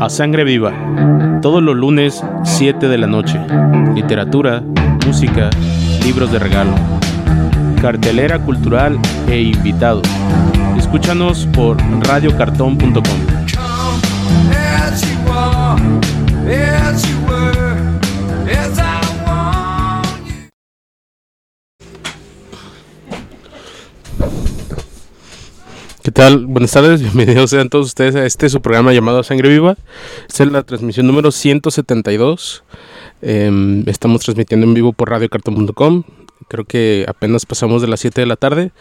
A Sangre Viva, todos los lunes 7 de la noche. Literatura, música, libros de regalo, cartelera cultural e invitados. Escúchanos por radiocartón.com. ¿Qué tal? Buenas tardes, bienvenidos sean todos ustedes a este su programa llamado Sangre Viva. Esta es la transmisión número 172. Em, estamos transmitiendo en vivo por radiocartón.com. Creo que apenas pasamos de las 7 de la tarde.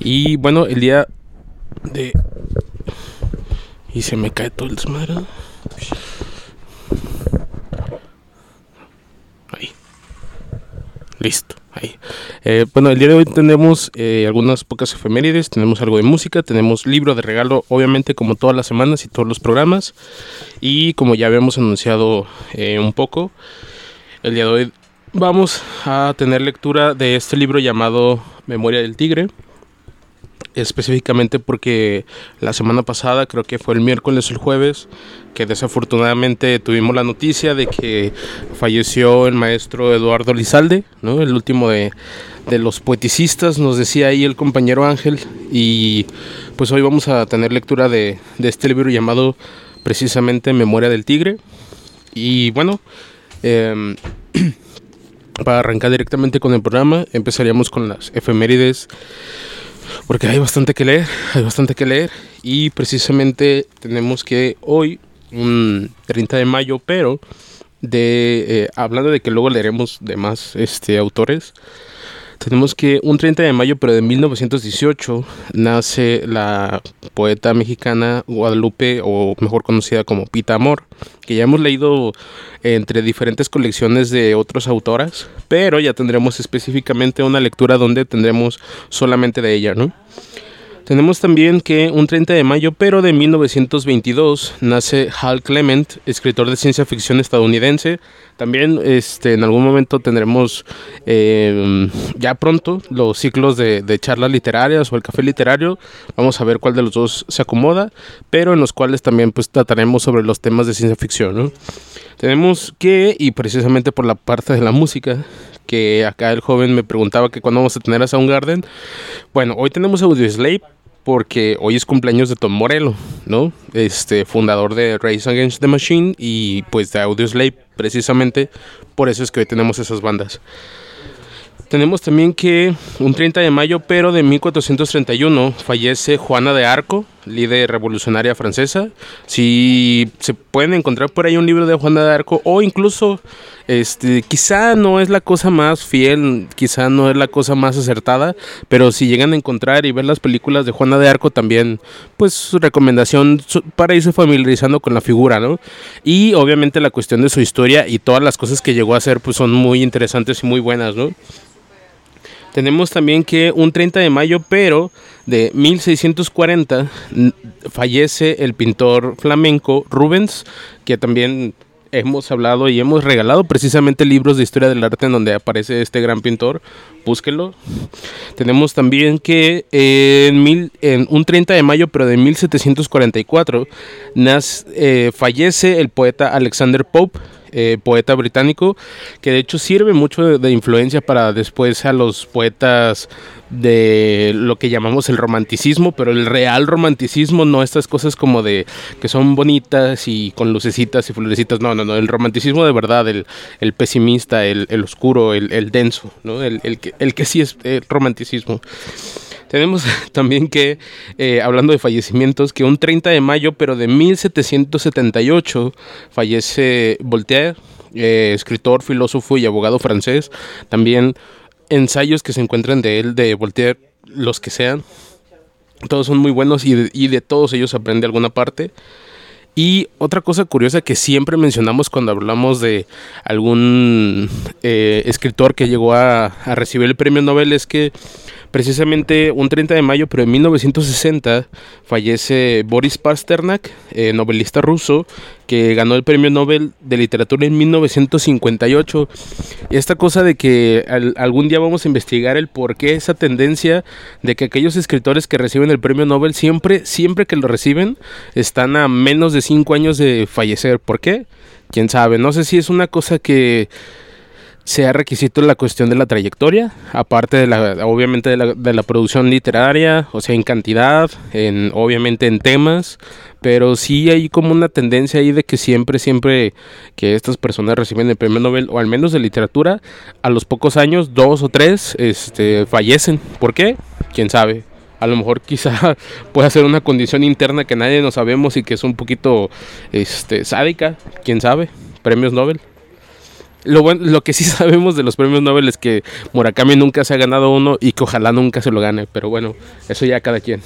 Y bueno, el día de... Y se me cae todo el desmadre. Listo. Ahí. Eh, bueno, el día de hoy tenemos eh, algunas pocas efemérides, tenemos algo de música, tenemos libro de regalo, obviamente como todas las semanas y todos los programas. Y como ya habíamos anunciado eh, un poco, el día de hoy vamos a tener lectura de este libro llamado Memoria del Tigre específicamente porque la semana pasada, creo que fue el miércoles o el jueves, que desafortunadamente tuvimos la noticia de que falleció el maestro Eduardo Lizalde, ¿no? el último de, de los poeticistas, nos decía ahí el compañero Ángel, y pues hoy vamos a tener lectura de, de este libro llamado precisamente Memoria del Tigre. Y bueno, eh, para arrancar directamente con el programa, empezaríamos con las efemérides porque hay bastante que leer, hay bastante que leer. Y precisamente tenemos que hoy, un 30 de mayo, pero de eh, hablando de que luego leeremos de más este, autores, tenemos que un 30 de mayo, pero de 1918, nace la poeta mexicana Guadalupe, o mejor conocida como Pita Amor, que ya hemos leído entre diferentes colecciones de otras autoras, pero ya tendremos específicamente una lectura donde tendremos solamente de ella, ¿no? Tenemos también que un 30 de mayo, pero de 1922, nace Hal Clement, escritor de ciencia ficción estadounidense. También este, en algún momento tendremos eh, ya pronto los ciclos de, de, charlas literarias o el café literario. Vamos a ver cuál de los dos se acomoda, pero en los cuales también pues, trataremos sobre los temas de ciencia ficción. ¿no? Tenemos que, y precisamente por la parte de la música, que acá el joven me preguntaba que cuándo vamos a tener a Soundgarden. Bueno, hoy tenemos Audioslave porque hoy es cumpleaños de Tom Morello, ¿no? Este fundador de Race Against the Machine y pues de Audioslave, precisamente por eso es que hoy tenemos esas bandas. Tenemos también que un 30 de mayo, pero de 1431, fallece Juana de Arco, líder revolucionaria francesa. Si se pueden encontrar por ahí un libro de Juana de Arco, o incluso, este, quizá no es la cosa más fiel, quizá no es la cosa más acertada, pero si llegan a encontrar y ver las películas de Juana de Arco, también, pues su recomendación para irse familiarizando con la figura, ¿no? Y obviamente la cuestión de su historia y todas las cosas que llegó a hacer, pues son muy interesantes y muy buenas, ¿no? Tenemos también que un 30 de mayo, pero de 1640, fallece el pintor flamenco Rubens, que también hemos hablado y hemos regalado precisamente libros de historia del arte en donde aparece este gran pintor. Búsquelo. Tenemos también que en, mil, en un 30 de mayo, pero de 1744, nace, eh, fallece el poeta Alexander Pope. Eh, poeta británico, que de hecho sirve mucho de, influencia para después a los poetas de lo que llamamos el romanticismo, pero el real romanticismo, no estas cosas como de que son bonitas y con lucecitas y florecitas, no, no, no, el romanticismo de verdad, el, el pesimista, el, el, oscuro, el, el denso, ¿no? el, el, que, el que sí es eh, romanticismo. Tenemos también que, eh, hablando de fallecimientos, que un 30 de mayo, pero de 1778, fallece Voltaire, eh, escritor, filósofo y abogado francés. También ensayos que se encuentran de él, de Voltaire, los que sean. Todos son muy buenos y de, y de todos ellos aprende alguna parte. Y otra cosa curiosa que siempre mencionamos cuando hablamos de algún eh, escritor que llegó a, a, recibir el premio Nobel es que Precisamente un 30 de mayo, pero en 1960, fallece Boris Pasternak, eh, novelista ruso, que ganó el premio Nobel de Literatura en 1958. Y esta cosa de que algún día vamos a investigar el por qué esa tendencia de que aquellos escritores que reciben el premio Nobel siempre, siempre que lo reciben, están a menos de 5 años de fallecer. ¿Por qué? Quién sabe. No sé si es una cosa que sea requisito la cuestión de la trayectoria, aparte de la, obviamente de la, de la, producción literaria, o sea, en cantidad, en, obviamente en temas, pero sí hay como una tendencia ahí de que siempre, siempre que estas personas reciben el premio Nobel, o al menos de literatura, a los pocos años, dos o tres, este, fallecen. ¿Por qué? ¿Quién sabe? A lo mejor quizá pueda ser una condición interna que nadie no sabemos y que es un poquito este, sádica, quién sabe, premios Nobel. Lo, bueno, lo que sí sabemos de los premios Nobel es que Murakami nunca se ha ganado uno y que ojalá nunca se lo gane, pero bueno, eso ya cada quien.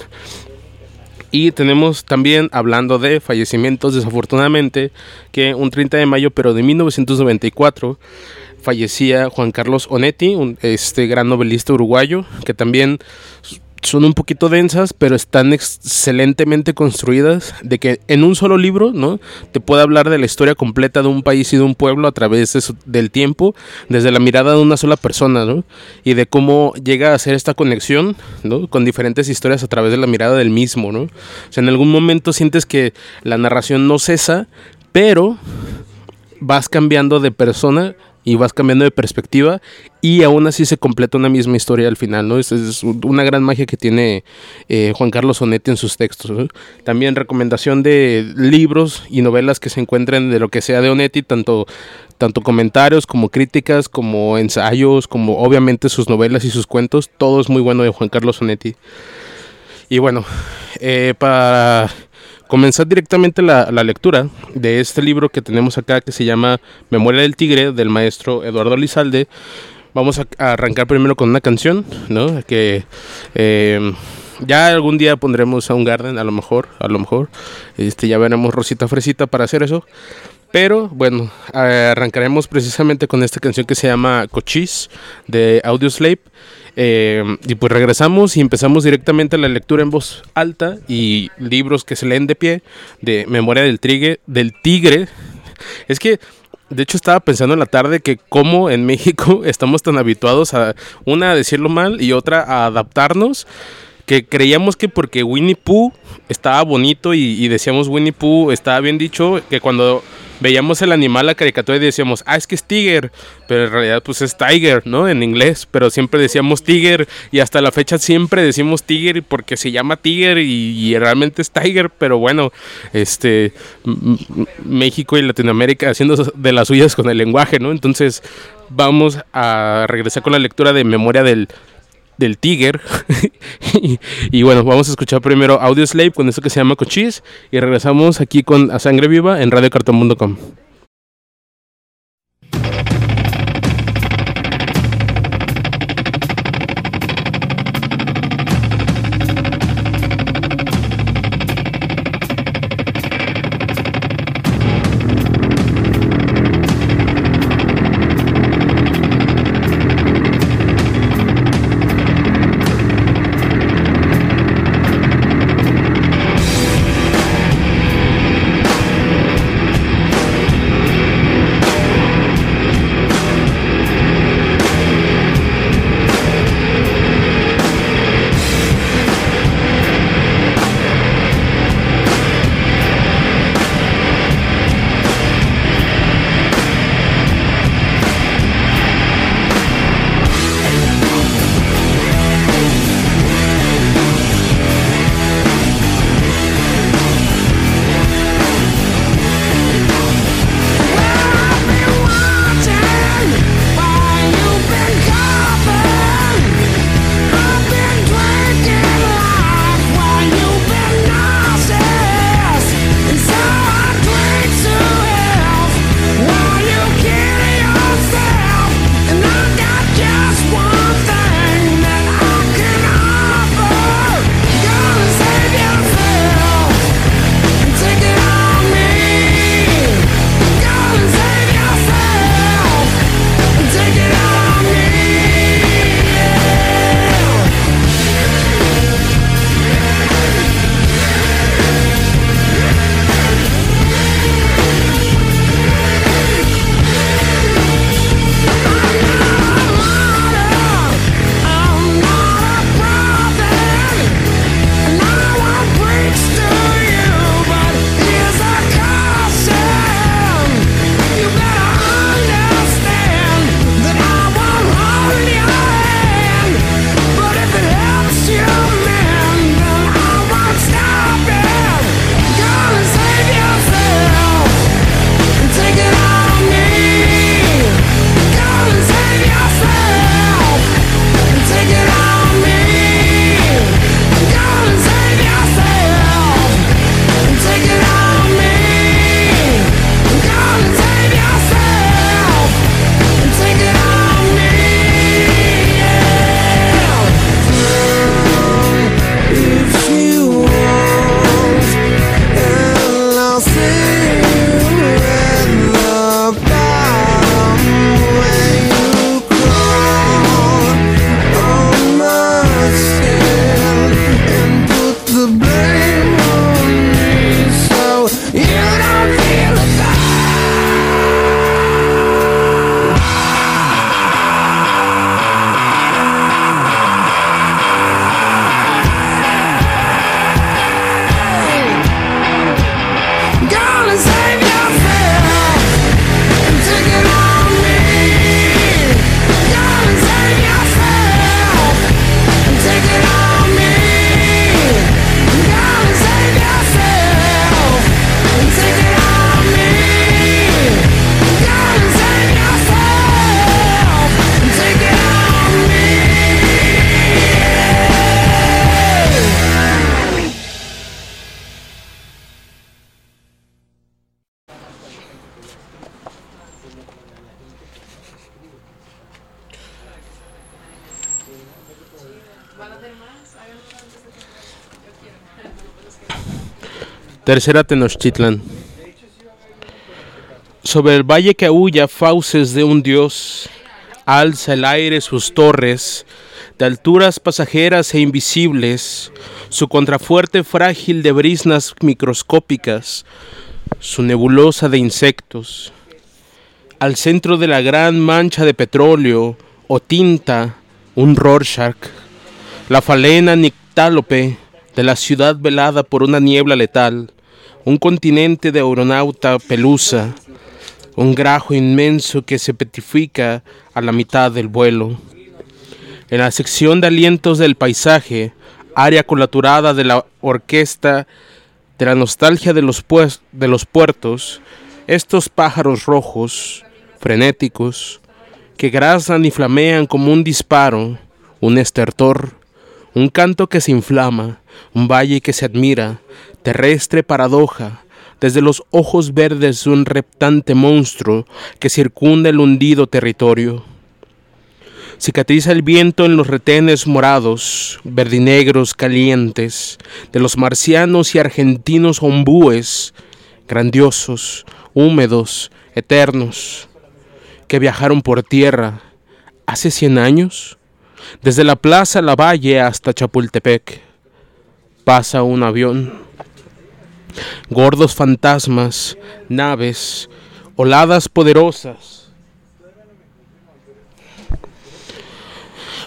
Y tenemos también, hablando de fallecimientos, desafortunadamente, que un 30 de mayo, pero de 1994, fallecía Juan Carlos Onetti, un, este gran novelista uruguayo, que también son un poquito densas, pero están excelentemente construidas, de que en un solo libro, ¿no? Te puede hablar de la historia completa de un país y de un pueblo a través del tiempo, desde la mirada de una sola persona, ¿no? Y de cómo llega a hacer esta conexión, ¿no? Con diferentes historias a través de la mirada del mismo, ¿no? O sea, en algún momento sientes que la narración no cesa, pero vas cambiando de persona y vas cambiando de perspectiva y aún así se completa una misma historia al final, ¿no? Es, es una gran magia que tiene eh, Juan Carlos Sonetti en sus textos. También recomendación de libros y novelas que se encuentren de lo que sea de Onetti, tanto, tanto comentarios como críticas, como ensayos, como obviamente sus novelas y sus cuentos, todo es muy bueno de Juan Carlos Sonetti. Y bueno, eh, para comenzar directamente la, lectura de este libro que tenemos acá que se llama Memoria del Tigre del maestro Eduardo Lizalde. Vamos a, arrancar primero con una canción, ¿no? Que em, ya algún día pondremos a un Garden, a lo mejor, a lo mejor. Este, ya veremos Rosita Fresita para hacer eso. Pero bueno, arrancaremos precisamente con esta canción que se llama Cochise de Audioslave. Eh, y pues regresamos y empezamos directamente la lectura en voz alta y libros que se leen de pie de Memoria del Tigre. Del tigre. Es que, de hecho, estaba pensando en la tarde que como en México estamos tan habituados a, una, a decirlo mal y otra, a adaptarnos que creíamos que porque Winnie Pooh estaba bonito y, y, decíamos Winnie Pooh estaba bien dicho, que cuando veíamos el animal, la caricatura y decíamos, ah, es que es Tiger, pero en realidad pues es Tiger, ¿no? En inglés, pero siempre decíamos Tiger y hasta la fecha siempre decimos Tiger porque se llama Tiger y, realmente es Tiger, pero bueno, este, México y Latinoamérica haciendo de las suyas con el lenguaje, ¿no? Entonces vamos a regresar con la lectura de Memoria del del Tiger. y, bueno, vamos a escuchar primero Audio Slave con esto que se llama Cochise. Y regresamos aquí con A Sangre Viva en radiocartón.com. Tercera Tenochtitlan. Sobre el valle que aúlla fauces de un dios, alza el aire sus torres, de alturas pasajeras e invisibles, su contrafuerte frágil de brisnas microscópicas, su nebulosa de insectos. Al centro de la gran mancha de petróleo o tinta, un Rorschach, la falena nictálope de la ciudad velada por una niebla letal, un continente de aeronauta pelusa, un grajo inmenso que se petrifica a la mitad del vuelo. En la sección de alientos del paisaje, área colaturada de la orquesta de la nostalgia de los, los puertos, estos pájaros rojos, frenéticos, que grazan y flamean como un disparo, un estertor, un canto que se inflama, un valle que se admira, terrestre paradoja, desde los ojos verdes de un reptante monstruo que circunda el hundido territorio. Cicatriza el viento en los retenes morados, verdinegros calientes, de los marcianos y argentinos ombúes, grandiosos, húmedos, eternos, que viajaron por tierra hace cien años, desde la plaza La Valle hasta Chapultepec. Pasa un avión. Gordos fantasmas, naves, oladas poderosas,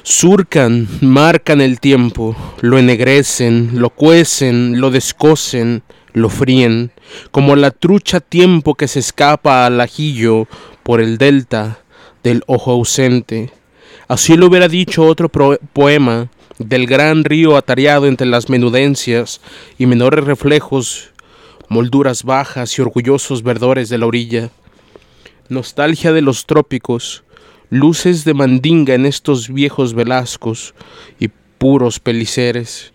surcan, marcan el tiempo, lo ennegrecen, lo cuecen, lo descosen, lo fríen, como la trucha tiempo que se escapa al ajillo por el delta del ojo ausente. Así lo hubiera dicho otro poema del gran río atareado entre las menudencias y menores reflejos, molduras bajas y orgullosos verdores de la orilla. Nostalgia de los trópicos, luces de mandinga en estos viejos velascos y puros peliceres,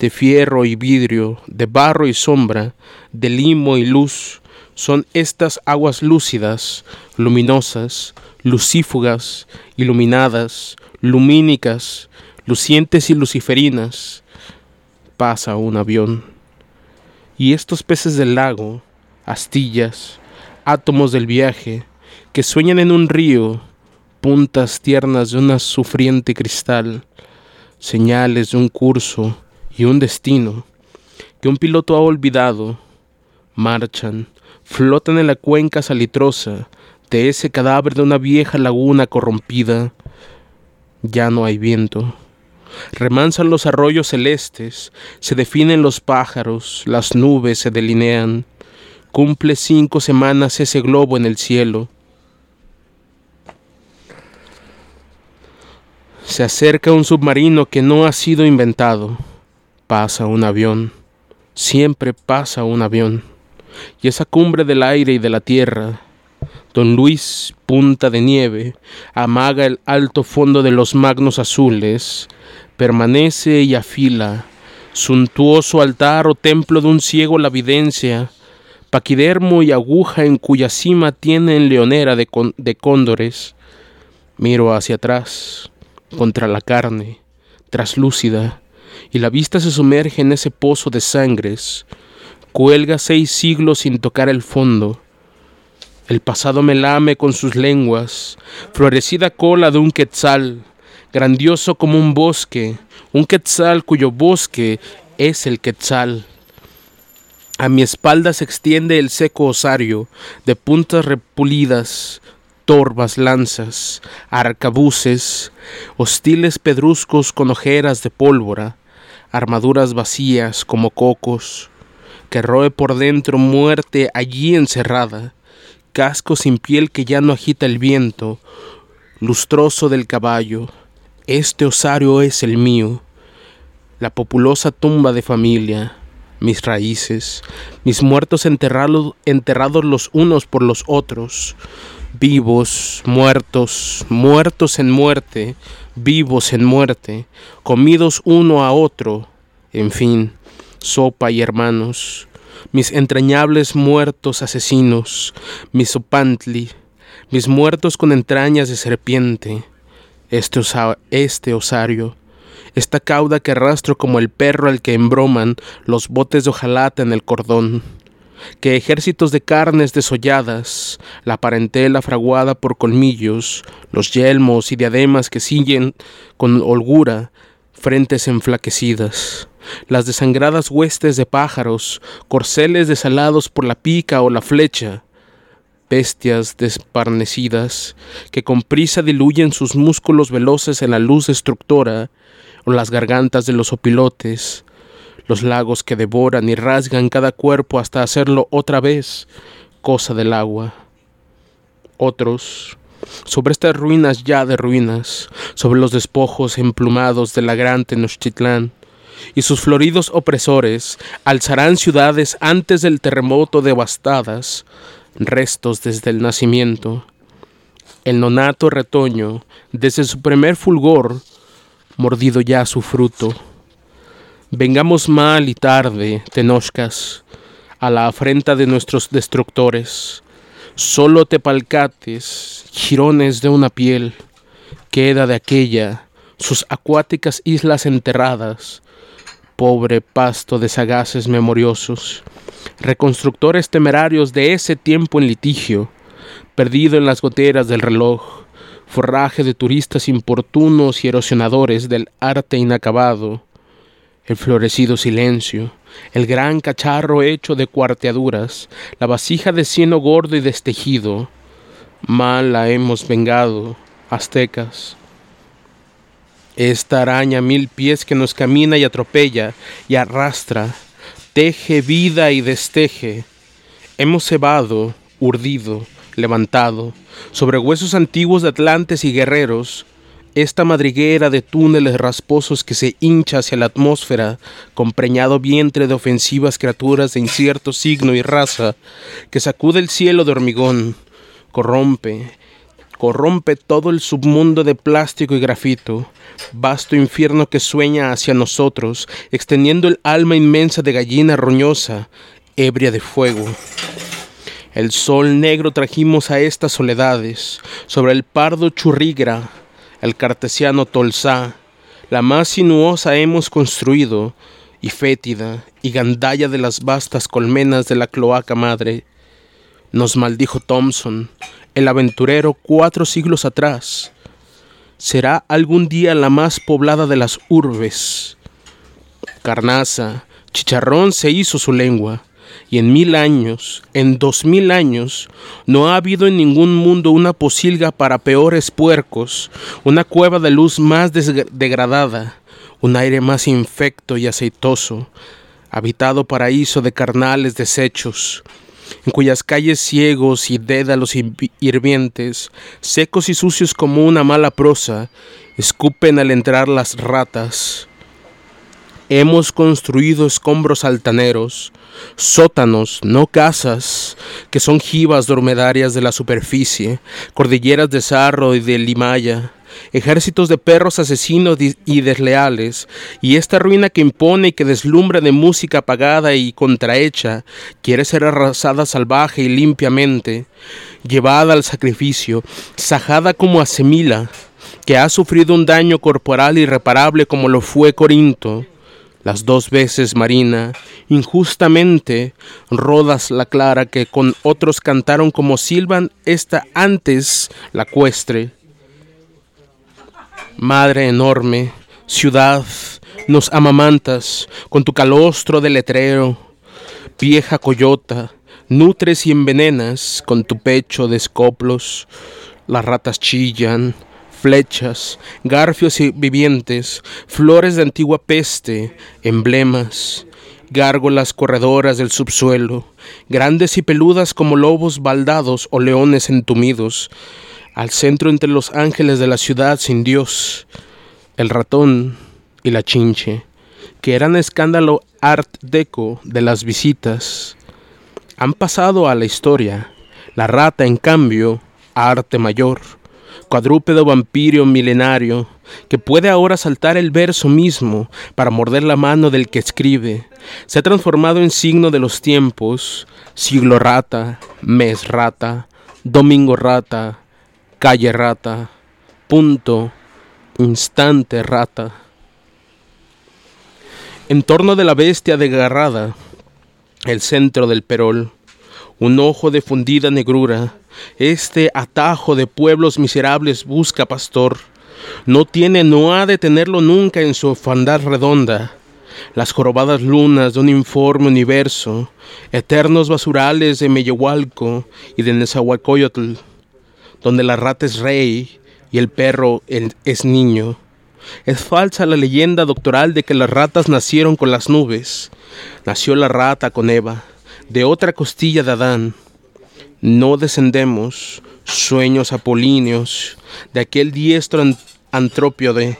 de fierro y vidrio, de barro y sombra, de limo y luz, son estas aguas lúcidas, luminosas, lucífugas, iluminadas, lumínicas, lucientes y luciferinas. Pasa un avión. Y estos peces del lago, astillas, átomos del viaje, que sueñan en un río, puntas tiernas de una sufriente cristal, señales de un curso y un destino que un piloto ha olvidado, marchan, flotan en la cuenca salitrosa de ese cadáver de una vieja laguna corrompida. Ya no hay viento. Remansan los arroyos celestes, se definen los pájaros, las nubes se delinean. Cumple cinco semanas ese globo en el cielo Se acerca un submarino que no ha sido inventado. Pasa un avión. Siempre pasa un avión. Y esa cumbre del aire y de la tierra, Don Luis, punta de nieve, amaga el alto fondo de los magnos azules, permanece y afila, suntuoso altar o templo de un ciego la videncia, paquidermo y aguja en cuya cima tienen leonera de, de cóndores. Miro hacia atrás contra la carne, traslúcida, y la vista se sumerge en ese pozo de sangres. Cuelga seis siglos sin tocar el fondo. El pasado me lame con sus lenguas, florecida cola de un quetzal, grandioso como un bosque, un quetzal cuyo bosque es el quetzal. A mi espalda se extiende el seco osario, de puntas repulidas, torvas lanzas, arcabuces, hostiles pedruscos con ojeras de pólvora, armaduras vacías como cocos, que roe por dentro muerte allí encerrada, casco sin piel que ya no agita el viento, lustroso del caballo, este osario es el mío, la populosa tumba de familia, mis raíces, mis muertos enterrados, enterrados los unos por los otros, vivos, muertos, muertos en muerte, vivos en muerte, comidos uno a otro, en fin, sopa y hermanos, mis entrañables muertos asesinos, mis opantli, mis muertos con entrañas de serpiente, este, este osario, esta cauda que arrastro como el perro al que embroman los botes de hojalata en el cordón, que ejércitos de carnes desolladas, la parentela fraguada por colmillos, los yelmos y diademas que siguen con holgura frentes enflaquecidas, las desangradas huestes de pájaros, corceles desalados por la pica o la flecha, bestias desparnecidas que con prisa diluyen sus músculos veloces en la luz destructora o las gargantas de los opilotes, los lagos que devoran y rasgan cada cuerpo hasta hacerlo otra vez cosa del agua. Otros, sobre estas ruinas ya de ruinas, sobre los despojos emplumados de la gran Tenochtitlán, y sus floridos opresores alzarán ciudades antes del terremoto devastadas, restos desde el nacimiento. El nonato retoño, desde su primer fulgor, mordido ya su fruto. Vengamos mal y tarde, Tenochcas, a la afrenta de nuestros destructores. Solo tepalcates, jirones de una piel, queda de aquella, sus acuáticas islas enterradas, pobre pasto de sagaces memoriosos, reconstructores temerarios de ese tiempo en litigio, perdido en las goteras del reloj, forraje de turistas importunos y erosionadores del arte inacabado, el florecido silencio, el gran cacharro hecho de cuarteaduras, la vasija de cieno gordo y destejido, mal la hemos vengado, aztecas. Esta araña mil pies que nos camina y atropella y arrastra, teje vida y desteje. Hemos cebado, urdido, levantado, sobre huesos antiguos de atlantes y guerreros, esta madriguera de túneles rasposos que se hincha hacia la atmósfera, con preñado vientre de ofensivas criaturas de incierto signo y raza, que sacude el cielo de hormigón, corrompe, corrompe todo el submundo de plástico y grafito, vasto infierno que sueña hacia nosotros, extendiendo el alma inmensa de gallina roñosa, ebria de fuego. El sol negro trajimos a estas soledades, sobre el pardo churrigra, el cartesiano tolsá, la más sinuosa hemos construido, y fétida y gandalla de las vastas colmenas de la cloaca madre. Nos maldijo Thompson, el aventurero cuatro siglos atrás, será algún día la más poblada de las urbes. Carnaza, chicharrón se hizo su lengua, y en mil años, en dos mil años, no ha habido en ningún mundo una posilga para peores puercos, una cueva de luz más degradada, un aire más infecto y aceitoso, habitado paraíso de carnales desechos, en cuyas calles ciegos y dédalos hirvientes, secos y sucios como una mala prosa, escupen al entrar las ratas. Hemos construido escombros altaneros, sótanos, no casas, que son jivas dormedarias de la superficie, cordilleras de sarro y de limaya, ejércitos de perros asesinos y desleales, y esta ruina que impone y que deslumbra de música apagada y contrahecha, quiere ser arrasada salvaje y limpiamente, llevada al sacrificio, sajada como asemila, que ha sufrido un daño corporal irreparable como lo fue Corinto. Las dos veces, Marina, injustamente, rodas la clara que con otros cantaron como silban esta antes la cuestre Madre enorme, ciudad, nos amamantas con tu calostro de letrero, vieja coyota, nutres y envenenas con tu pecho de escoplos, las ratas chillan, flechas, garfios y vivientes, flores de antigua peste, emblemas, gárgolas corredoras del subsuelo, grandes y peludas como lobos baldados o leones entumidos, al centro entre los ángeles de la ciudad sin Dios, el ratón y la chinche, que eran escándalo art deco de las visitas, han pasado a la historia. La rata, en cambio, arte mayor, cuadrúpedo vampirio milenario, que puede ahora saltar el verso mismo para morder la mano del que escribe, se ha transformado en signo de los tiempos, siglo rata, mes rata, domingo rata, calle rata, punto, instante rata. En torno de la bestia desgarrada, el centro del perol, un ojo de fundida negrura, este atajo de pueblos miserables busca pastor, no tiene, no ha de tenerlo nunca en su orfandad redonda, las jorobadas lunas de un informe universo, eternos basurales de Meyehualco y de Nezahualcóyotl, donde la rata es rey y el perro es niño. Es falsa la leyenda doctoral de que las ratas nacieron con las nubes. Nació la rata con Eva, de otra costilla de Adán. No descendemos, sueños apolíneos, de aquel diestro de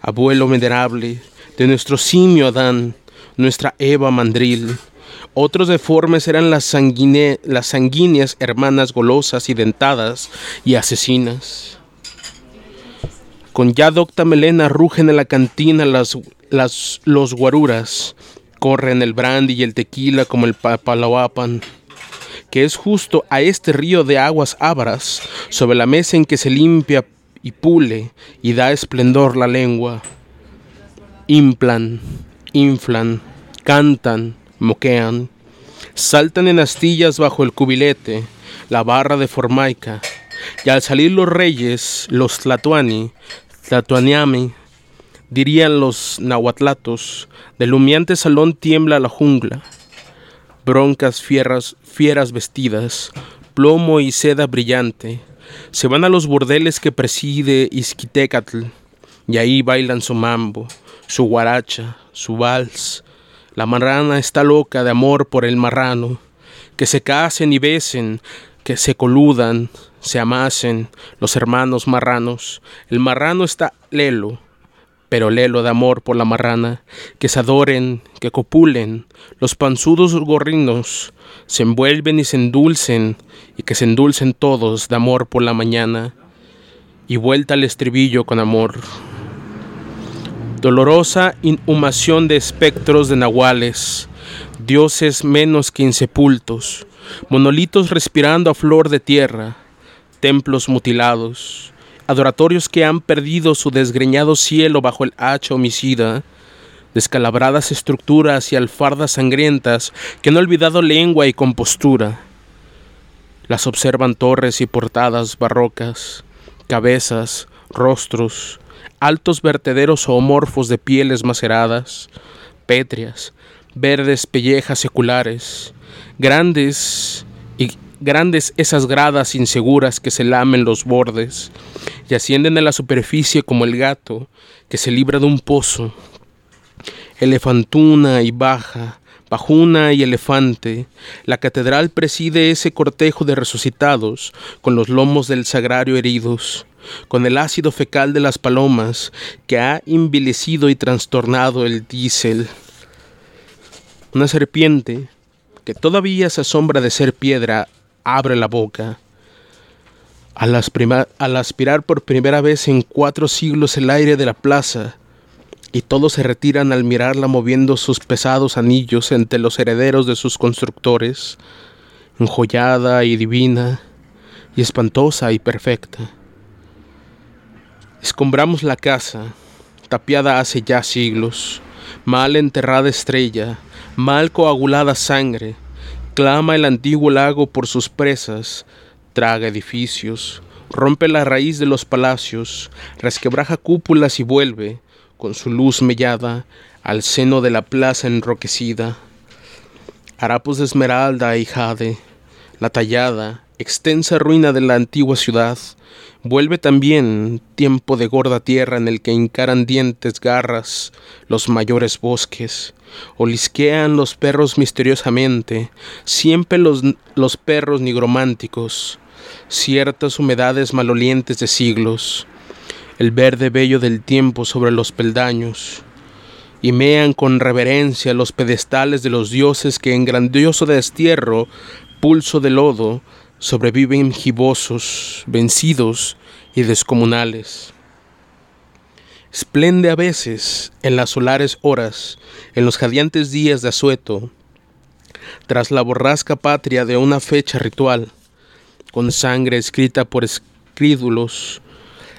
abuelo venerable, de nuestro simio Adán, nuestra Eva mandril. Otros deformes eran las, las sanguíneas hermanas golosas y dentadas y asesinas. Con ya docta melena rugen en la cantina las, las, los guaruras, corren el brandy y el tequila como el papalahuapan, que es justo a este río de aguas ávaras, sobre la mesa en que se limpia y pule y da esplendor la lengua implan, inflan, cantan, moquean, saltan en astillas bajo el cubilete, la barra de formaica, y al salir los reyes, los tlatuani, tlatuaniami, dirían los nahuatlatos, del humeante salón tiembla la jungla, broncas fieras, fieras vestidas, plomo y seda brillante, se van a los bordeles que preside Izquitecatl, y ahí bailan su mambo, su guaracha, su vals. La marrana está loca de amor por el marrano. Que se casen y besen, que se coludan, se amasen los hermanos marranos. El marrano está lelo, pero lelo de amor por la marrana. Que se adoren, que copulen. Los panzudos gorrinos se envuelven y se endulcen, y que se endulcen todos de amor por la mañana. Y vuelta al estribillo con amor dolorosa inhumación de espectros de nahuales, dioses menos que insepultos, monolitos respirando a flor de tierra, templos mutilados, adoratorios que han perdido su desgreñado cielo bajo el hacha homicida, descalabradas estructuras y alfardas sangrientas que han olvidado lengua y compostura. Las observan torres y portadas barrocas, cabezas, rostros, altos vertederos zoomorfos de pieles maceradas, pétreas, verdes pellejas seculares, grandes y grandes esas gradas inseguras que se lamen los bordes y ascienden a la superficie como el gato que se libra de un pozo. Elefantuna y baja, bajuna y elefante, la catedral preside ese cortejo de resucitados con los lomos del sagrario heridos, con el ácido fecal de las palomas que ha envilecido y trastornado el diésel. Una serpiente, que todavía se asombra de ser piedra, abre la boca. Al, al aspirar por primera vez en cuatro siglos el aire de la plaza, y todos se retiran al mirarla moviendo sus pesados anillos entre los herederos de sus constructores, enjollada y divina, y espantosa y perfecta. Escombramos la casa, tapiada hace ya siglos, mal enterrada estrella, mal coagulada sangre, clama el antiguo lago por sus presas, traga edificios, rompe la raíz de los palacios, resquebraja cúpulas y vuelve, con su luz mellada, al seno de la plaza enroquecida. Harapos de esmeralda y jade, la tallada, extensa ruina de la antigua ciudad, Vuelve también tiempo de gorda tierra en el que encaran dientes garras los mayores bosques, olisquean los perros misteriosamente, siempre los, los perros nigrománticos, ciertas humedades malolientes de siglos, el verde bello del tiempo sobre los peldaños, y mean con reverencia los pedestales de los dioses que en grandioso destierro, pulso de lodo, sobreviven gibosos, vencidos y descomunales. Esplende a veces en las solares horas, en los jadeantes días de asueto, tras la borrasca patria de una fecha ritual, con sangre escrita por escrídulos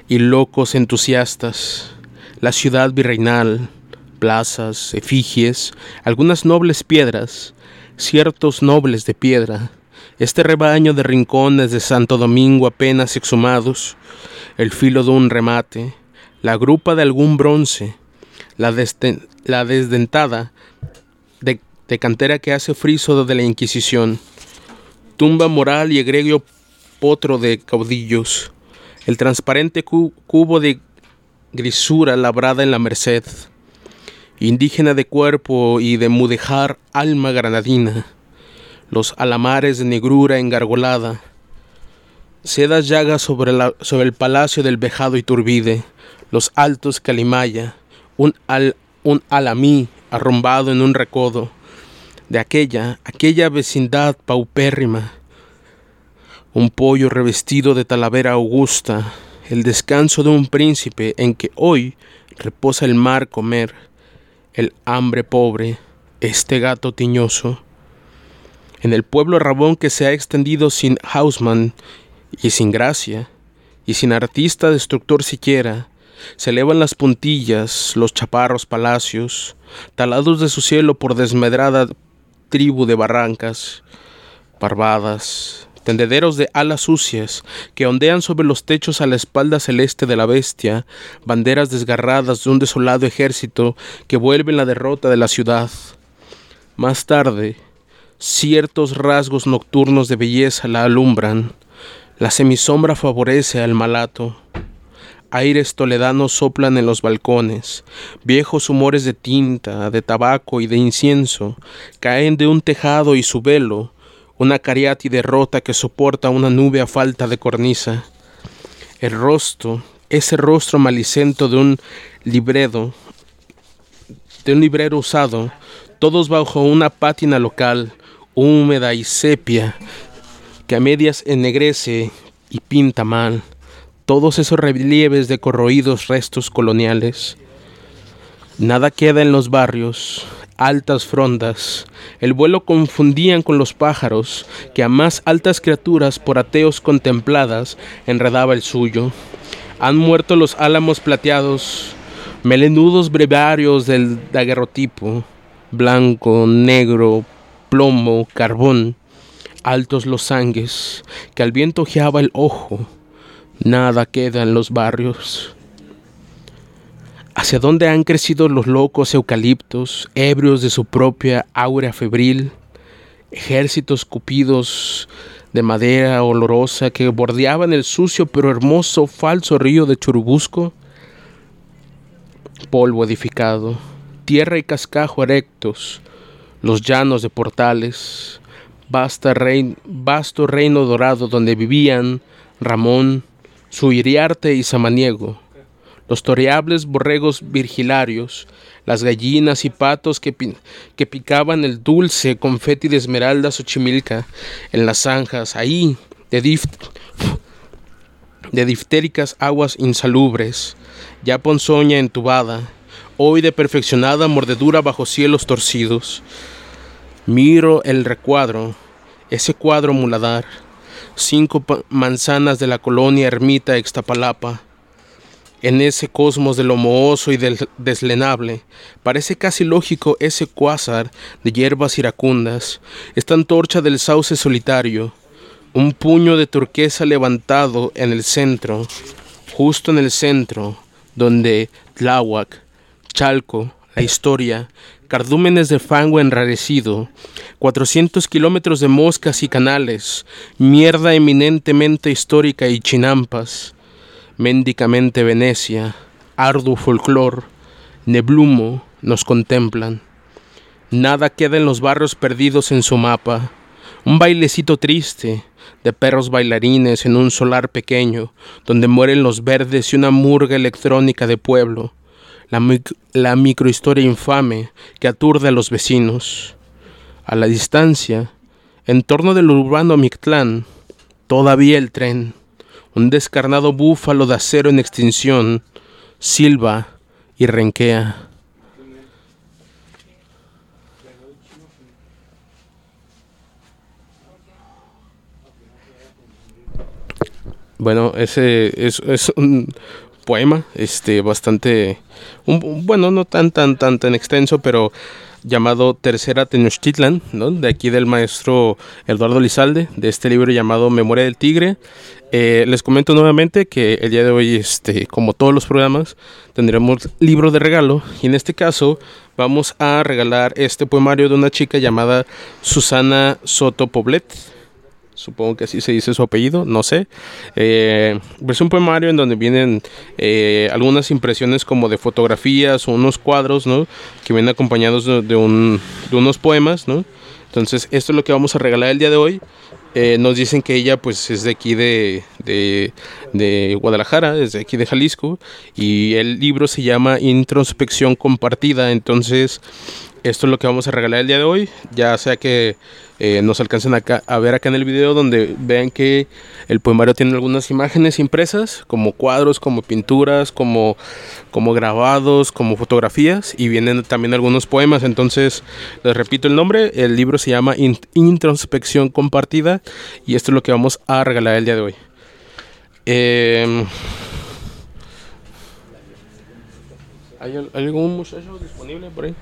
y locos entusiastas, la ciudad virreinal, plazas, efigies, algunas nobles piedras, ciertos nobles de piedra, este rebaño de rincones de Santo Domingo apenas exhumados, el filo de un remate, la grupa de algún bronce, la, la desdentada de, de, cantera que hace friso de la Inquisición, tumba moral y egregio potro de caudillos, el transparente cubo de grisura labrada en la merced, indígena de cuerpo y de mudejar alma granadina, los alamares de negrura engargolada, sedas llagas sobre, el palacio del vejado Iturbide, los altos Calimaya, un, un alamí arrombado en un recodo, de aquella, aquella vecindad paupérrima, un pollo revestido de talavera augusta, el descanso de un príncipe en que hoy reposa el mar comer, el hambre pobre, este gato tiñoso. En el pueblo rabón que se ha extendido sin Hausmann y sin gracia, y sin artista destructor siquiera, se elevan las puntillas, los chaparros palacios, talados de su cielo por desmedrada tribu de barrancas, parvadas, tendederos de alas sucias que ondean sobre los techos a la espalda celeste de la bestia, banderas desgarradas de un desolado ejército que vuelve la derrota de la ciudad. Más tarde, ciertos rasgos nocturnos de belleza la alumbran, la semisombra favorece al malato. Aires toledanos soplan en los balcones, viejos humores de tinta, de tabaco y de incienso caen de un tejado y su velo, una cariátide rota que soporta una nube a falta de cornisa. El rostro, ese rostro malicento de un de un librero usado, todos bajo una pátina local, húmeda y sepia, que a medias ennegrece y pinta mal, todos esos relieves de corroídos restos coloniales. Nada queda en los barrios, altas frondas. El vuelo confundían con los pájaros, que a más altas criaturas por ateos contempladas enredaba el suyo. Han muerto los álamos plateados, melenudos brevarios del daguerrotipo, blanco, negro, plomo, carbón, altos los sangues, que al viento ojeaba el ojo. Nada queda en los barrios. ¿Hacia dónde han crecido los locos eucaliptos, ebrios de su propia áurea febril? Ejércitos cupidos de madera olorosa que bordeaban el sucio pero hermoso falso río de Churubusco. Polvo edificado, tierra y cascajo erectos, los llanos de portales, vasto reino dorado donde vivían Ramón, Suiriarte y Samaniego los toreables borregos virgilarios, las gallinas y patos que, que picaban el dulce confeti de esmeralda xochimilca en las zanjas, ahí, de, de diftéricas aguas insalubres, ya ponzoña entubada, hoy de perfeccionada mordedura bajo cielos torcidos. Miro el recuadro, ese cuadro muladar, cinco manzanas de la colonia ermita Extapalapa, en ese cosmos de lo mohoso y del deslenable, parece casi lógico ese cuásar de hierbas iracundas, esta antorcha del sauce solitario, un puño de turquesa levantado en el centro, justo en el centro, donde Tláhuac, Chalco, la historia, cardúmenes de fango enrarecido, cuatrocientos kilómetros de moscas y canales, mierda eminentemente histórica y chinampas, Méndicamente Venecia, arduo folclor, neblumo nos contemplan. Nada queda en los barrios perdidos en su mapa. Un bailecito triste de perros bailarines en un solar pequeño, donde mueren los verdes y una murga electrónica de pueblo. La, la microhistoria infame que aturde a los vecinos. A la distancia, en torno del urbano Mictlán, todavía el tren un descarnado búfalo de acero en extinción, silba y renquea. Bueno, ese es, un poema, este, bastante, bueno, no tan, tan, tan, tan extenso, pero llamado Tercera Tenochtitlan, ¿no? de aquí del maestro Eduardo Lizalde, de este libro llamado Memoria del Tigre. Eh, les comento nuevamente que el día de hoy, este, como todos los programas, tendremos libro de regalo y en este caso vamos a regalar este poemario de una chica llamada Susana Soto Poblet supongo que así se dice su apellido, no sé. Eh, es un poemario en donde vienen eh, algunas impresiones como de fotografías o unos cuadros, ¿no? Que vienen acompañados de, un, de unos poemas, ¿no? Entonces, esto es lo que vamos a regalar el día de hoy. Eh, nos dicen que ella pues es de aquí de, de, de, Guadalajara, es de aquí de Jalisco, y el libro se llama Introspección Compartida, entonces esto es lo que vamos a regalar el día de hoy, ya sea que eh, nos alcancen acá, a ver acá en el video donde vean que el poemario tiene algunas imágenes impresas, como cuadros, como pinturas, como, como grabados, como fotografías, y vienen también algunos poemas, entonces les repito el nombre, el libro se llama Introspección Compartida, y esto es lo que vamos a regalar el día de hoy. Em, ¿Hay, algún muchacho disponible por ahí?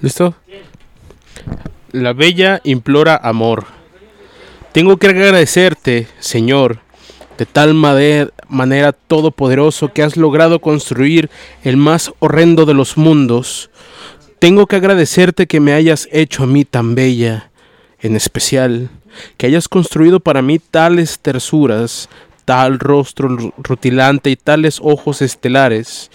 ¿Listo? La bella implora amor. Tengo que agradecerte, Señor, de tal manera todopoderoso que has logrado construir el más horrendo de los mundos. Tengo que agradecerte que me hayas hecho a mí tan bella, en especial, que hayas construido para mí tales tersuras, tal rostro rutilante y tales ojos estelares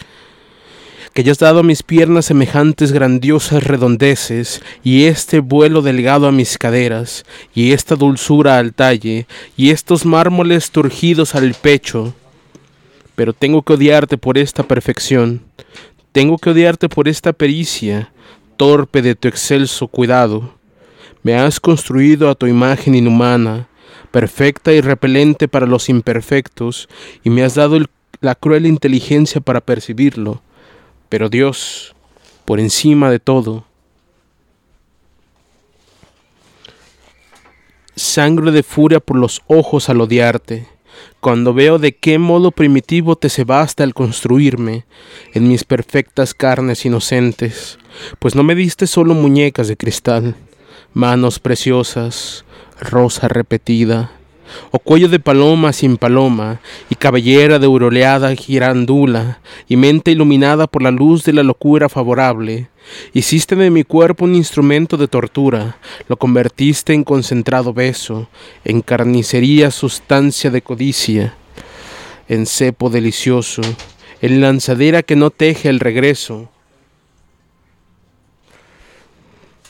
que hayas dado a mis piernas semejantes grandiosas redondeces, y este vuelo delgado a mis caderas, y esta dulzura al talle, y estos mármoles turgidos al pecho. Pero tengo que odiarte por esta perfección, tengo que odiarte por esta pericia, torpe de tu excelso cuidado. Me has construido a tu imagen inhumana, perfecta y repelente para los imperfectos, y me has dado la cruel inteligencia para percibirlo pero Dios, por encima de todo, sangre de furia por los ojos al odiarte, cuando veo de qué modo primitivo te se basta el construirme en mis perfectas carnes inocentes, pues no me diste solo muñecas de cristal, manos preciosas, rosa repetida, o cuello de paloma sin paloma, y cabellera de auroleada girandula, y mente iluminada por la luz de la locura favorable. Hiciste de mi cuerpo un instrumento de tortura, lo convertiste en concentrado beso, en carnicería sustancia de codicia, en cepo delicioso, en lanzadera que no teje el regreso,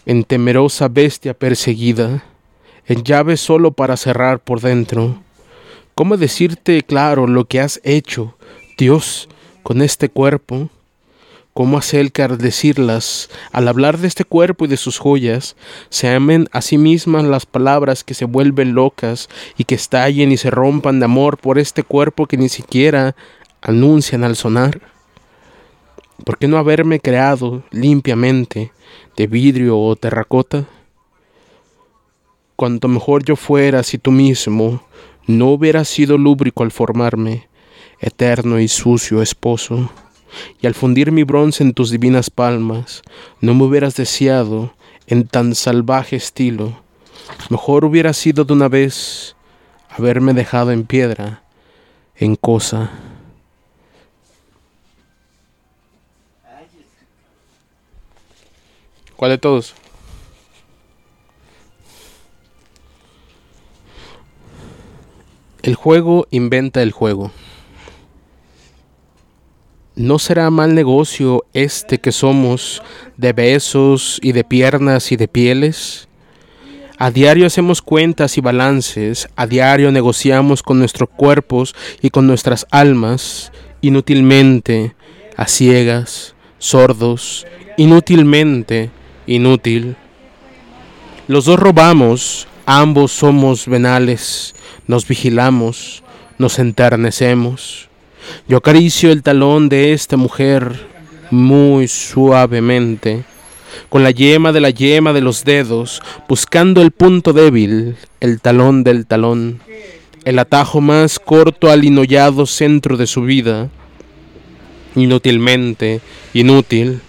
en temerosa bestia perseguida en llave solo para cerrar por dentro. ¿Cómo decirte claro lo que has hecho, Dios, con este cuerpo? ¿Cómo hacer que al decirlas, al hablar de este cuerpo y de sus joyas, se amen a sí mismas las palabras que se vuelven locas y que estallen y se rompan de amor por este cuerpo que ni siquiera anuncian al sonar? ¿Por qué no haberme creado limpiamente de vidrio o terracota? Cuanto mejor yo fuera si tú mismo no hubieras sido lúbrico al formarme, eterno y sucio esposo, y al fundir mi bronce en tus divinas palmas, no me hubieras deseado en tan salvaje estilo, mejor hubiera sido de una vez haberme dejado en piedra, en cosa. ¿Cuál de todos? El juego inventa el juego. ¿No será mal negocio este que somos de besos y de piernas y de pieles? A diario hacemos cuentas y balances, a diario negociamos con nuestros cuerpos y con nuestras almas, inútilmente, a ciegas, sordos, inútilmente, inútil. Los dos robamos, ambos somos venales, nos vigilamos, nos enternecemos. Yo acaricio el talón de esta mujer muy suavemente, con la yema de la yema de los dedos, buscando el punto débil, el talón del talón, el atajo más corto al inollado centro de su vida. Inútilmente, inútil.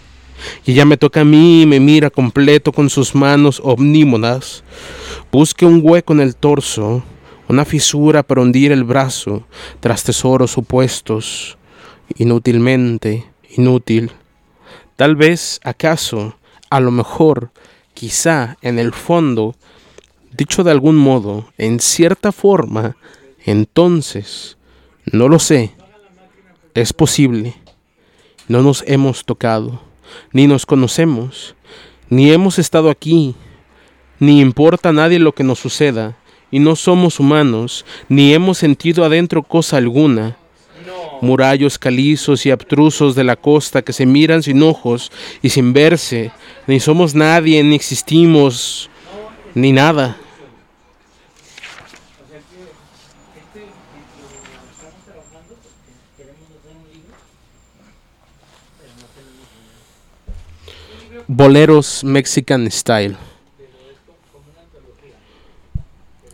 Y ella me toca a mí y me mira completo con sus manos omnímodas. Busque un hueco en el torso, una fisura para hundir el brazo tras tesoros supuestos, inútilmente, inútil. Tal vez, acaso, a lo mejor, quizá, en el fondo, dicho de algún modo, en cierta forma, entonces, no lo sé, es posible, no nos hemos tocado, ni nos conocemos, ni hemos estado aquí, ni importa a nadie lo que nos suceda, y no somos humanos, ni hemos sentido adentro cosa alguna. Murallos calizos y abstrusos de la costa que se miran sin ojos y sin verse, ni somos nadie, ni existimos, ni nada. Boleros Mexican Style.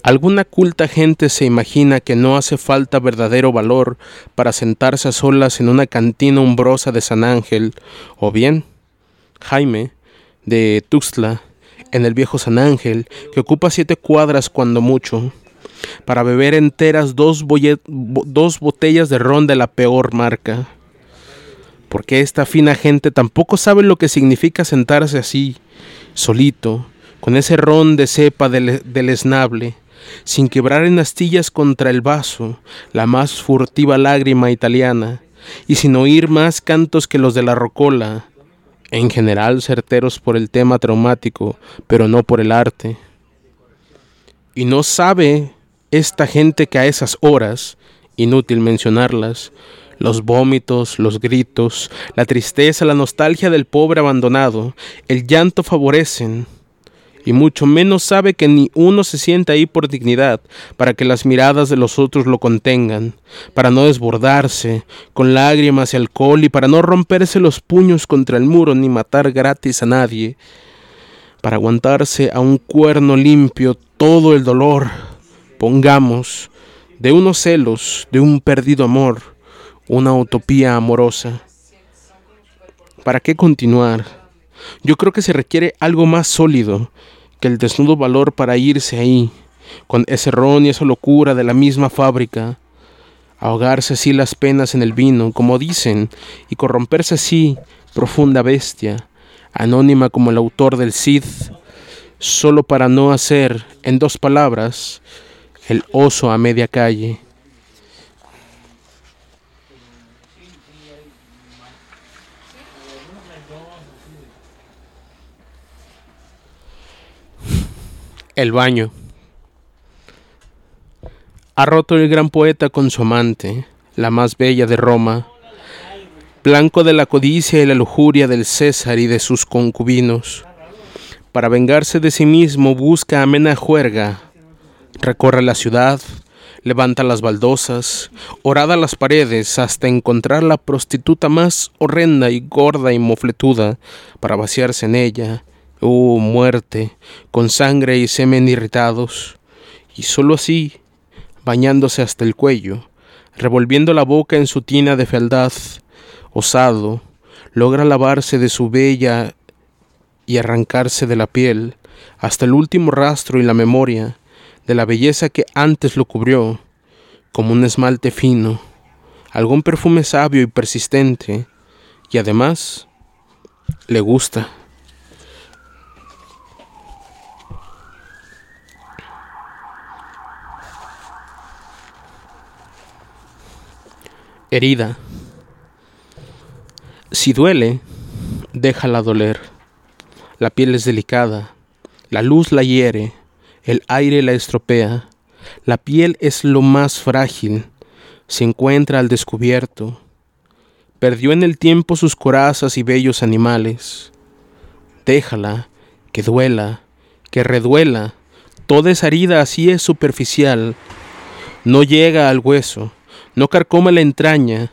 Alguna culta gente se imagina que no hace falta verdadero valor para sentarse a solas en una cantina umbrosa de San Ángel, o bien Jaime, de Tuxtla, en el viejo San Ángel, que ocupa siete cuadras cuando mucho, para beber enteras dos, dos botellas de ron de la peor marca. Porque esta fina gente tampoco sabe lo que significa sentarse así, solito, con ese ron de cepa del, del esnable, sin quebrar en astillas contra el vaso la más furtiva lágrima italiana, y sin oír más cantos que los de la rocola, en general certeros por el tema traumático, pero no por el arte. Y no sabe esta gente que a esas horas, inútil mencionarlas, los vómitos, los gritos, la tristeza, la nostalgia del pobre abandonado, el llanto favorecen, y mucho menos sabe que ni uno se sienta ahí por dignidad, para que las miradas de los otros lo contengan, para no desbordarse con lágrimas y alcohol y para no romperse los puños contra el muro ni matar gratis a nadie, para aguantarse a un cuerno limpio todo el dolor, pongamos, de unos celos, de un perdido amor, una utopía amorosa. ¿Para qué continuar? Yo creo que se requiere algo más sólido que el desnudo valor para irse ahí, con ese ron y esa locura de la misma fábrica, ahogarse así las penas en el vino, como dicen, y corromperse así, profunda bestia, anónima como el autor del Cid, solo para no hacer, en dos palabras, el oso a media calle. El baño. Ha roto el gran poeta con su amante, la más bella de Roma, blanco de la codicia y la lujuria del César y de sus concubinos. Para vengarse de sí mismo busca amena juerga, recorre la ciudad, levanta las baldosas, orada las paredes hasta encontrar la prostituta más horrenda y gorda y mofletuda para vaciarse en ella oh muerte, con sangre y semen irritados, y sólo así, bañándose hasta el cuello, revolviendo la boca en su tina de fealdad, osado, logra lavarse de su bella y arrancarse de la piel hasta el último rastro y la memoria de la belleza que antes lo cubrió, como un esmalte fino, algún perfume sabio y persistente, y además le gusta. Herida. Si duele, déjala doler. La piel es delicada, la luz la hiere, el aire la estropea. La piel es lo más frágil, se encuentra al descubierto. Perdió en el tiempo sus corazas y bellos animales. Déjala, que duela, que reduela. Toda esa herida así es superficial, no llega al hueso no carcome la entraña,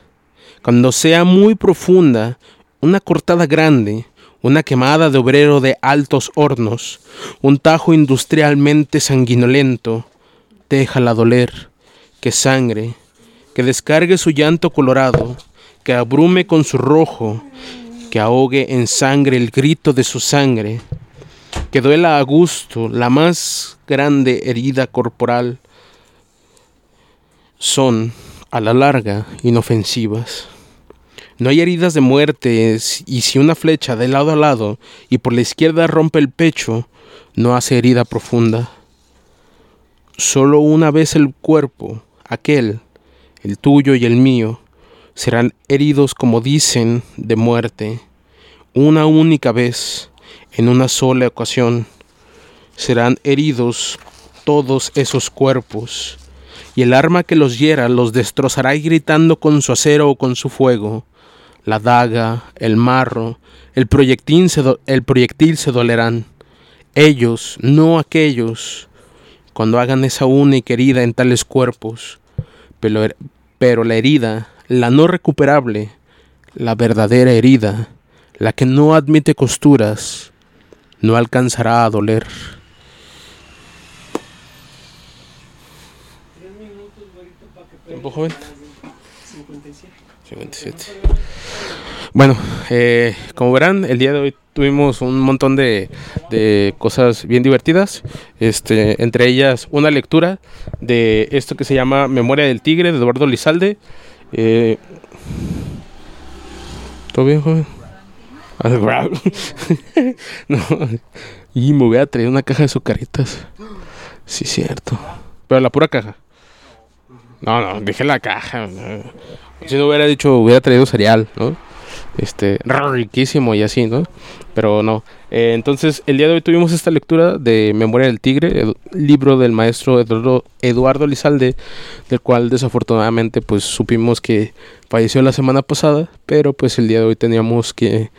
cuando sea muy profunda, una cortada grande, una quemada de obrero de altos hornos, un tajo industrialmente sanguinolento, déjala doler, que sangre, que descargue su llanto colorado, que abrume con su rojo, que ahogue en sangre el grito de su sangre, que duela a gusto la más grande herida corporal, son a la larga inofensivas. No hay heridas de muerte y si una flecha de lado a lado y por la izquierda rompe el pecho, no hace herida profunda. Solo una vez el cuerpo, aquel, el tuyo y el mío, serán heridos como dicen de muerte. Una única vez, en una sola ocasión, serán heridos todos esos cuerpos y el arma que los hiera los destrozará gritando con su acero o con su fuego. La daga, el marro, el proyectil se, el proyectil se dolerán. Ellos, no aquellos, cuando hagan esa única herida en tales cuerpos. Pero, pero la herida, la no recuperable, la verdadera herida, la que no admite costuras, no alcanzará a doler. ¿Tiempo joven? 57. Bueno, eh, como verán, el día de hoy tuvimos un montón de, de, cosas bien divertidas. Este, entre ellas, una lectura de esto que se llama Memoria del Tigre de Eduardo Lizalde. Eh, ¿Todo bien, joven? no. Y me hubiera traído una caja de sucaritas. Sí, cierto. Pero la pura caja. No, no, dije la caja. Si no hubiera dicho, hubiera traído cereal, ¿no? Este, riquísimo y así, ¿no? Pero no. Eh, entonces, el día de hoy tuvimos esta lectura de Memoria del Tigre, libro del maestro Eduardo, Eduardo Lizalde, del cual desafortunadamente pues supimos que falleció la semana pasada, pero pues el día de hoy teníamos que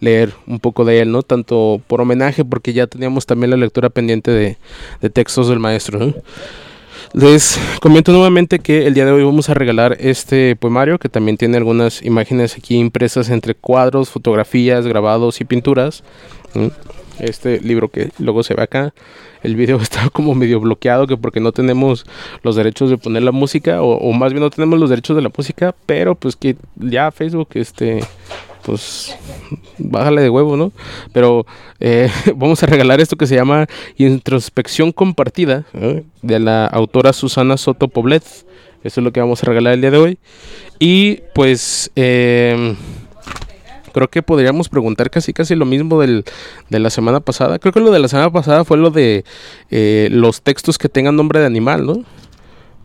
leer un poco de él, ¿no? Tanto por homenaje, porque ya teníamos también la lectura pendiente de, de textos del maestro, ¿no? Les comento nuevamente que el día de hoy vamos a regalar este poemario que también tiene algunas imágenes aquí impresas entre cuadros, fotografías, grabados y pinturas. Este libro que luego se ve acá. El video está como medio bloqueado que porque no tenemos los derechos de poner la música o, o más bien no tenemos los derechos de la música, pero pues que ya Facebook este pues bájale de huevo, ¿no? Pero eh, vamos a regalar esto que se llama Introspección Compartida de la autora Susana Soto Poblet. Eso es lo que vamos a regalar el día de hoy. Y pues eh, creo que podríamos preguntar casi casi lo mismo del, de la semana pasada. Creo que lo de la semana pasada fue lo de eh, los textos que tengan nombre de animal, ¿no?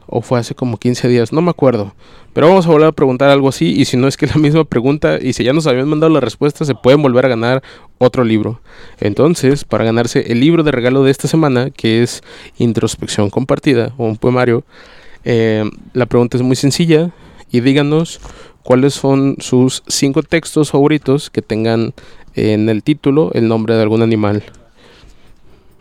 O fue hace como 15 días, no me acuerdo. Pero vamos a volver a preguntar algo así y si no es que la misma pregunta y si ya nos habían mandado la respuesta se pueden volver a ganar otro libro. Entonces, para ganarse el libro de regalo de esta semana, que es Introspección Compartida o un poemario, eh, la pregunta es muy sencilla y díganos cuáles son sus cinco textos favoritos que tengan en el título el nombre de algún animal.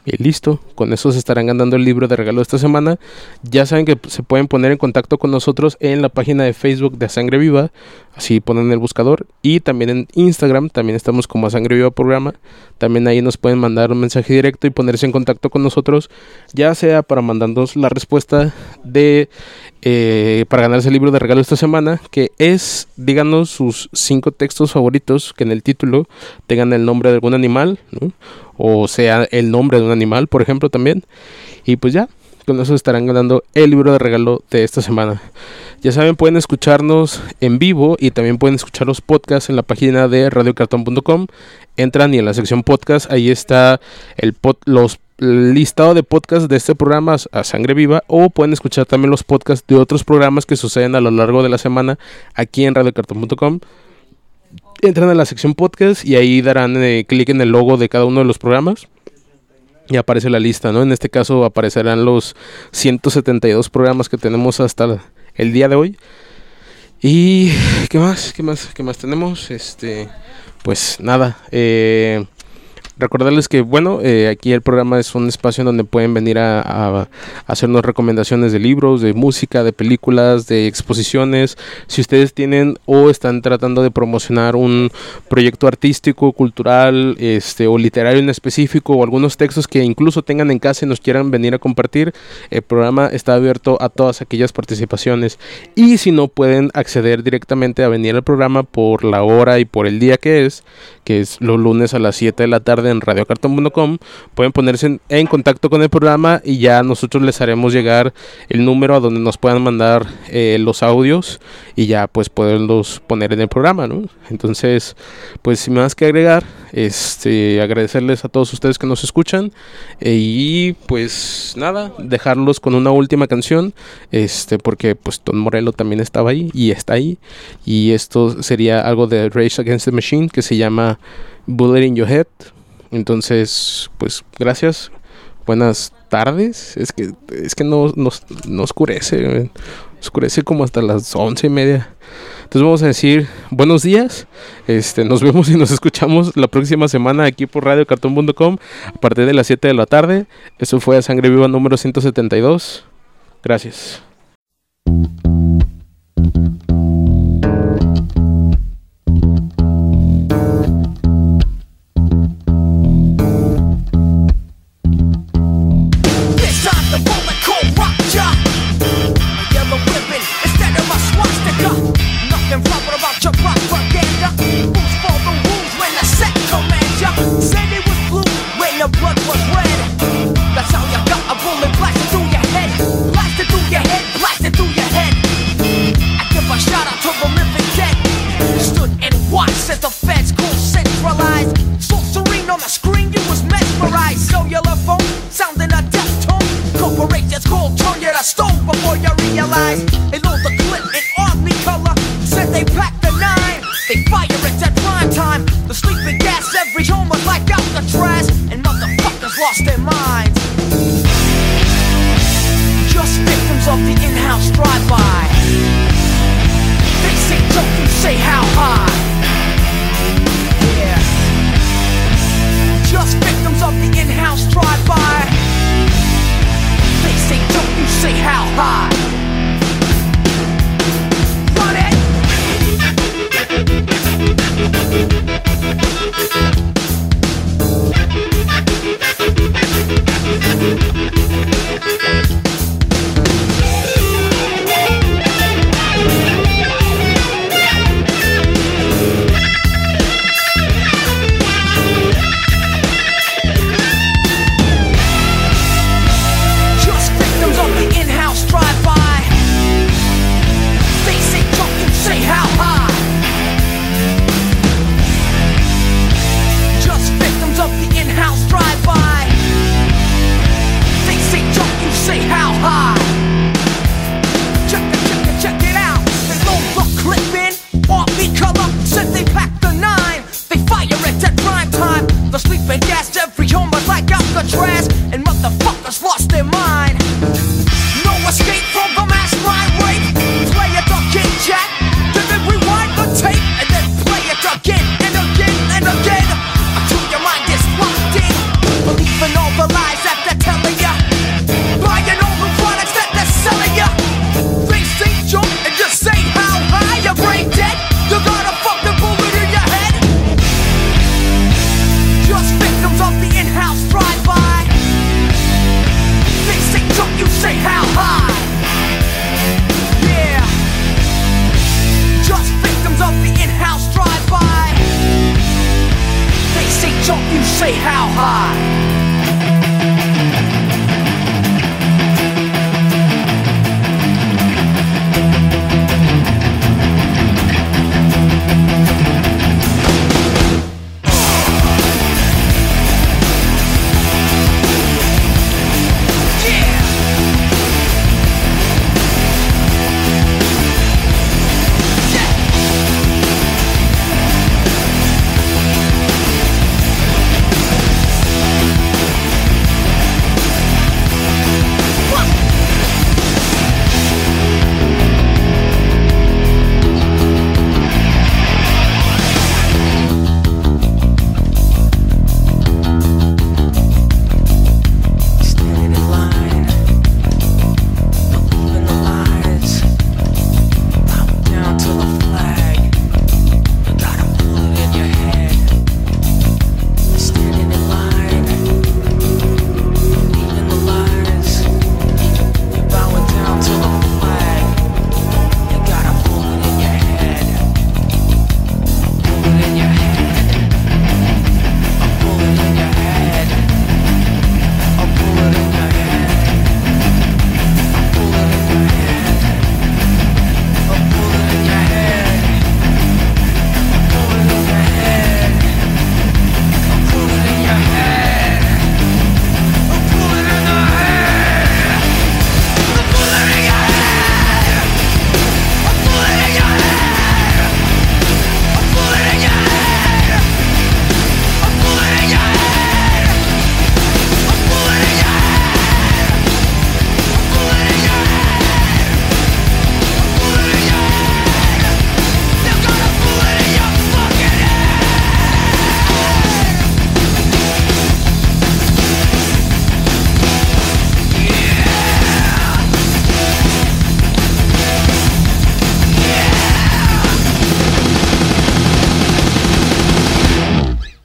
Y listo, con eso se estarán ganando el libro de regalo esta semana. Ya saben que se pueden poner en contacto con nosotros en la página de Facebook de Sangre Viva, así ponen el buscador. Y también en Instagram, también estamos como a Sangre Viva Programa. También ahí nos pueden mandar un mensaje directo y ponerse en contacto con nosotros, ya sea para mandarnos la respuesta de eh, para ganarse el libro de regalo esta semana, que es, díganos sus cinco textos favoritos que en el título tengan el nombre de algún animal, ¿no? o sea el nombre de un animal, por ejemplo, también. Y pues ya, con eso estarán ganando el libro de regalo de esta semana. Ya saben, pueden escucharnos en vivo y también pueden escuchar los podcasts en la página de radiocartón.com. Entran y en la sección podcast, ahí está el los listado de podcasts de este programa a sangre viva o pueden escuchar también los podcasts de otros programas que suceden a lo largo de la semana aquí en radiocartón.com entran a la sección podcast y ahí darán eh, clic en el logo de cada uno de los programas y aparece la lista, ¿no? En este caso aparecerán los 172 programas que tenemos hasta el día de hoy. Y qué más, qué más, qué más tenemos, este, pues nada, eh, Recordarles que, bueno, eh, aquí el programa es un espacio en donde pueden venir a, hacernos recomendaciones de libros, de música, de películas, de exposiciones. Si ustedes tienen o están tratando de promocionar un proyecto artístico, cultural, este, o literario en específico, o algunos textos que incluso tengan en casa y nos quieran venir a compartir, el programa está abierto a todas aquellas participaciones. Y si no pueden acceder directamente a venir al programa por la hora y por el día que es, que es los lunes a las 7 de la tarde en radiocartón.com. Pueden ponerse en, contacto con el programa y ya nosotros les haremos llegar el número a donde nos puedan mandar eh, los audios y ya pues poderlos poner en el programa, ¿no? Entonces, pues sin más que agregar, este, agradecerles a todos ustedes que nos escuchan eh, y pues nada, dejarlos con una última canción, este, porque pues Don Morello también estaba ahí y está ahí y esto sería algo de Rage Against the Machine que se llama Bullet in Your Head. Entonces, pues gracias. Buenas tardes. Es que, es que no, no, oscurece. Oscurece como hasta las once y media. Entonces vamos a decir buenos días. Este, nos vemos y nos escuchamos la próxima semana aquí por radiocartón.com a partir de las 7 de la tarde. Eso fue a Sangre Viva número 172. Gracias. stole before you realize They load the clip in army color Said they packed the nine They fire it at prime time. The sleeping gas every home like out the trash And motherfuckers lost their minds. Just victims of the in-house drive-by. They say don't you say how high? Yeah. Just victims of the in-house drive-by. Say don't you say how high. Run it.